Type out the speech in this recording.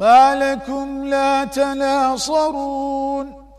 ما لكم لا تناصرون